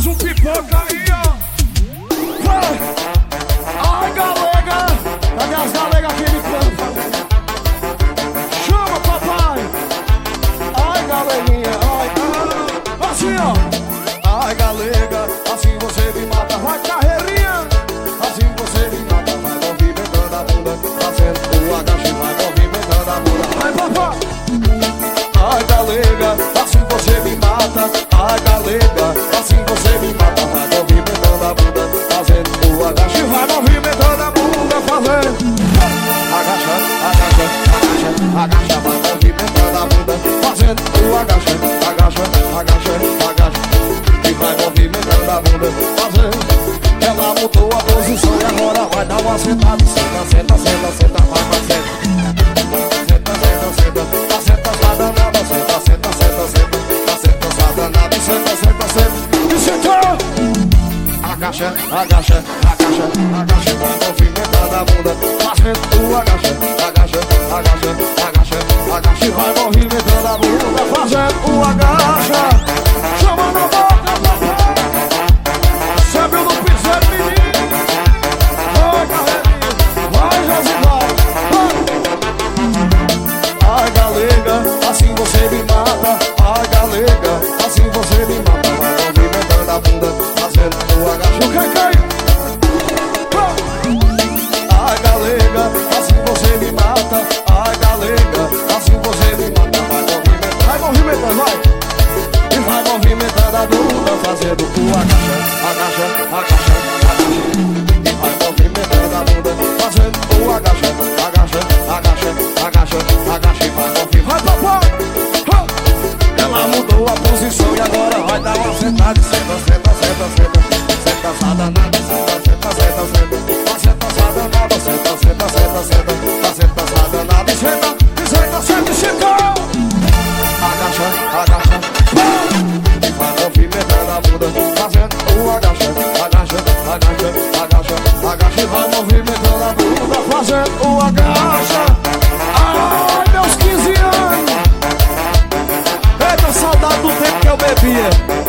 Faz um pipoca aí, ó. Vai. Ai, galega. Cadê as galegas aqui me cantam? Chama, papai. Ai, galeguinha. Ai, ai. Assim, ó. Ai, galega. Assim você me mata. Vai, carreirinha. Assim você me mata. Vai movimentando a bunda. Fazendo o agache. Vai movimentando a bunda. Vai, papai. Ai, galega. Assim você me mata. Ai, galega. A bunda, fazendo. Ela mudou a posição e agora vai dar uma sentada, senta, senta, senta, senta, vai, vai, senta. Senta, senta, senta, tá senta, tá danada, senta, senta, senta, senta, tá senta, tá danada, senta, senta, senta, e sentou! agacha, agacha, agacha, agacha, vai movimentando a bunda, fazendo o agacha, agacha, agacha, agacha, agacha, vai movimentando a bunda, fazendo o agacha, galega, assim você me mata, vai movimentando a bunda, fazendo o agacha, o que cai? Ai galega, assim você me mata, ai galega, assim você me mata, vai movimentando, vai movimentando, vai, e vai movimentando a bunda, fazendo o agacha, a posição e agora vai dar uma sentada, senta, senta, senta, senta, senta, senta, danada, senta, baby, yeah.